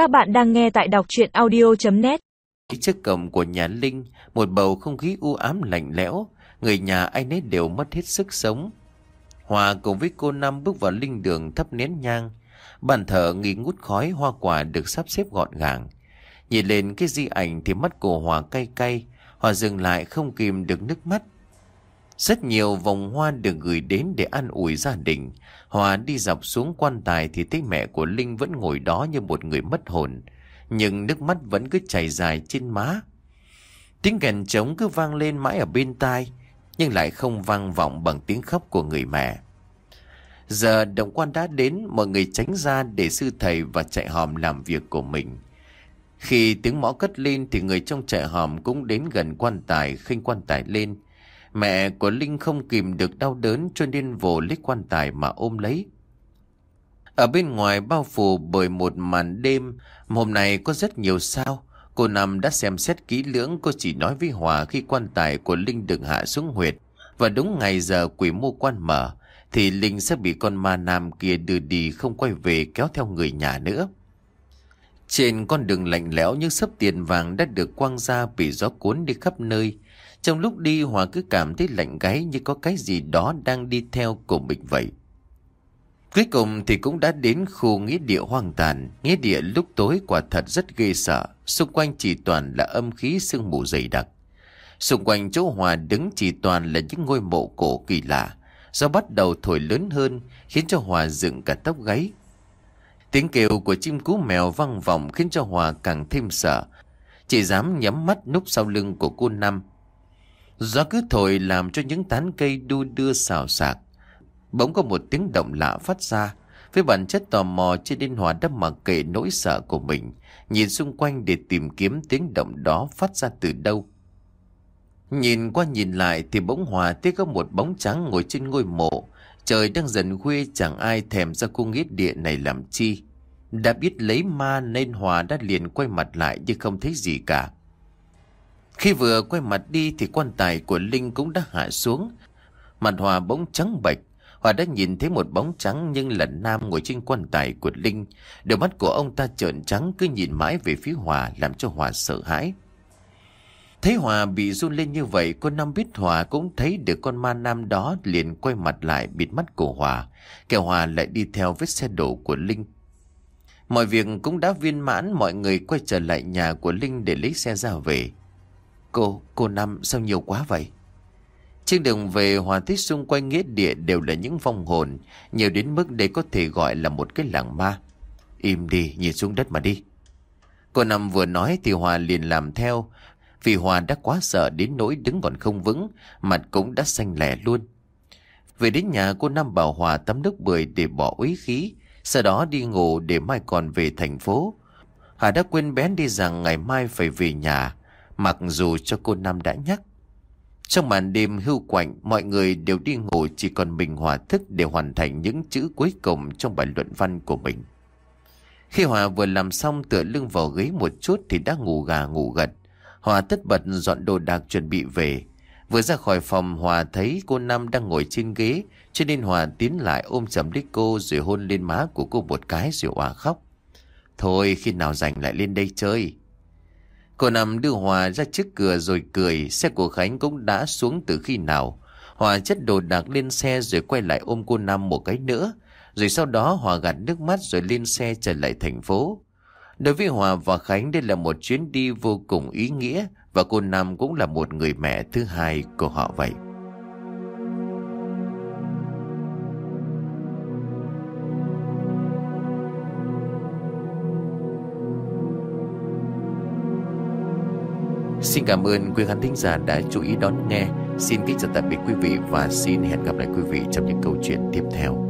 Các bạn đang nghe tại đọc chuyện audio.net Trước cổng của nhà Linh, một bầu không khí u ám lạnh lẽo, người nhà ai nấy đều mất hết sức sống. Hòa cùng với cô Năm bước vào linh đường thấp nén nhang. Bàn thờ nghi ngút khói hoa quả được sắp xếp gọn gàng. Nhìn lên cái di ảnh thì mắt của Hòa cay cay, Hòa dừng lại không kìm được nước mắt. Rất nhiều vòng hoa được gửi đến để an ủi gia đình. Hòa đi dọc xuống quan tài thì thấy mẹ của Linh vẫn ngồi đó như một người mất hồn. Nhưng nước mắt vẫn cứ chảy dài trên má. Tiếng kèn trống cứ vang lên mãi ở bên tai, nhưng lại không vang vọng bằng tiếng khóc của người mẹ. Giờ đồng quan đã đến, mọi người tránh ra để sư thầy và chạy hòm làm việc của mình. Khi tiếng mõ cất lên thì người trong chạy hòm cũng đến gần quan tài, khinh quan tài lên. Mẹ của Linh không kìm được đau đớn cho nên vồ lấy quan tài mà ôm lấy. Ở bên ngoài bao phủ bởi một màn đêm, hôm nay có rất nhiều sao. Cô Năm đã xem xét kỹ lưỡng, cô chỉ nói với Hòa khi quan tài của Linh được hạ xuống huyệt. Và đúng ngày giờ quỷ mô quan mở, thì Linh sẽ bị con ma nam kia đưa đi không quay về kéo theo người nhà nữa. Trên con đường lạnh lẽo những sấp tiền vàng đã được quăng ra bị gió cuốn đi khắp nơi. Trong lúc đi, Hòa cứ cảm thấy lạnh gáy như có cái gì đó đang đi theo cùng mình vậy. Cuối cùng thì cũng đã đến khu nghĩa địa hoang tàn. Nghĩa địa lúc tối quả thật rất ghê sợ. Xung quanh chỉ toàn là âm khí sương mù dày đặc. Xung quanh chỗ Hòa đứng chỉ toàn là những ngôi mộ cổ kỳ lạ. Do bắt đầu thổi lớn hơn, khiến cho Hòa dựng cả tóc gáy. Tiếng kêu của chim cú mèo vang vọng khiến cho Hòa càng thêm sợ. Chỉ dám nhắm mắt núp sau lưng của cô Năm. Gió cứ thổi làm cho những tán cây đu đưa xào xạc. Bỗng có một tiếng động lạ phát ra. Với bản chất tò mò trên đinh Hòa đã mặc kệ nỗi sợ của mình. Nhìn xung quanh để tìm kiếm tiếng động đó phát ra từ đâu. Nhìn qua nhìn lại thì bỗng Hòa thấy có một bóng trắng ngồi trên ngôi mộ. Trời đang dần khuya, chẳng ai thèm ra cung nghĩa địa này làm chi. Đã biết lấy ma nên Hòa đã liền quay mặt lại nhưng không thấy gì cả. Khi vừa quay mặt đi thì quan tài của Linh cũng đã hạ xuống. Mặt Hòa bỗng trắng bệch. Hòa đã nhìn thấy một bóng trắng nhưng là Nam ngồi trên quan tài của Linh. Đôi mắt của ông ta trợn trắng, cứ nhìn mãi về phía Hòa, làm cho Hòa sợ hãi. Thấy Hòa bị run lên như vậy, cô Năm biết Hòa cũng thấy được con ma nam đó liền quay mặt lại bịt mắt của Hòa. Kẻ Hòa lại đi theo vết xe đổ của Linh. Mọi việc cũng đã viên mãn, mọi người quay trở lại nhà của Linh để lấy xe ra về. Cô, cô Năm sao nhiều quá vậy? Trên đường về Hòa thấy xung quanh nghĩa địa đều là những vong hồn, nhiều đến mức đây có thể gọi là một cái làng ma. Im đi, nhìn xuống đất mà đi. Cô Năm vừa nói thì Hòa liền làm theo, vì Hòa đã quá sợ đến nỗi đứng còn không vững, mặt cũng đã xanh lẻ luôn. Về đến nhà cô Năm bảo Hòa tắm nước bưởi để bỏ uế khí, sau đó đi ngủ để mai còn về thành phố. Hòa đã quên bén đi rằng ngày mai phải về nhà, mặc dù cho cô Năm đã nhắc. Trong màn đêm hưu quạnh, mọi người đều đi ngủ chỉ còn mình Hòa thức để hoàn thành những chữ cuối cùng trong bài luận văn của mình. Khi Hòa vừa làm xong tựa lưng vào ghế một chút thì đã ngủ gà ngủ gật. Hòa tất bật dọn đồ đạc chuẩn bị về. Vừa ra khỏi phòng Hòa thấy cô Nam đang ngồi trên ghế cho nên Hòa tiến lại ôm chầm lấy cô rồi hôn lên má của cô một cái rồi Hòa khóc. Thôi khi nào rảnh lại lên đây chơi. Cô Nam đưa Hòa ra trước cửa rồi cười, xe của Khánh cũng đã xuống từ khi nào. Hòa chất đồ đạc lên xe rồi quay lại ôm cô Nam một cái nữa. Rồi sau đó Hòa gạt nước mắt rồi lên xe trở lại thành phố. Đối với Hòa và Khánh, đây là một chuyến đi vô cùng ý nghĩa và cô Nam cũng là một người mẹ thứ hai của họ vậy. Xin cảm ơn quý khán thính giả đã chú ý đón nghe. Xin kính chào tạm biệt quý vị và xin hẹn gặp lại quý vị trong những câu chuyện tiếp theo.